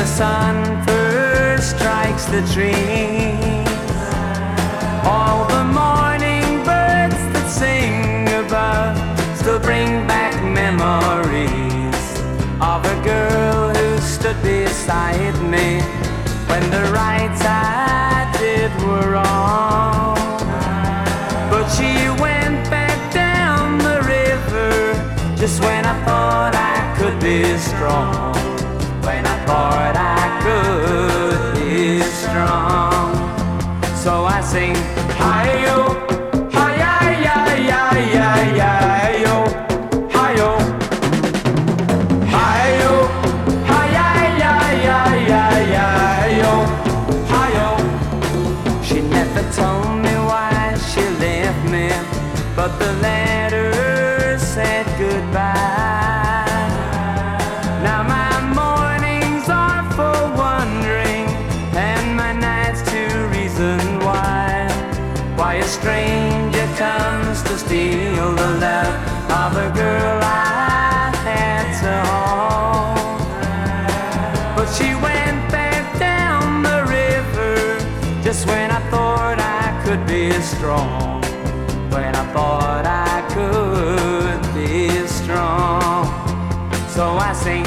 the sun first strikes the trees, all the morning birds that sing above still bring back memories of a girl who stood beside me when the rights I did were wrong. But she went back down the river just when I thought I could be strong. Sing, hi-yo, hi-yi-yi-yi-yi-yi-yo, hi-yo. Hi-yo, hi-yi-yi-yi-yi-yi-yo, hi-yo. She never told me why she left me, but the letter said goodbye. She went back down the river just when I thought I could be strong. When I thought I could be strong. So I sing,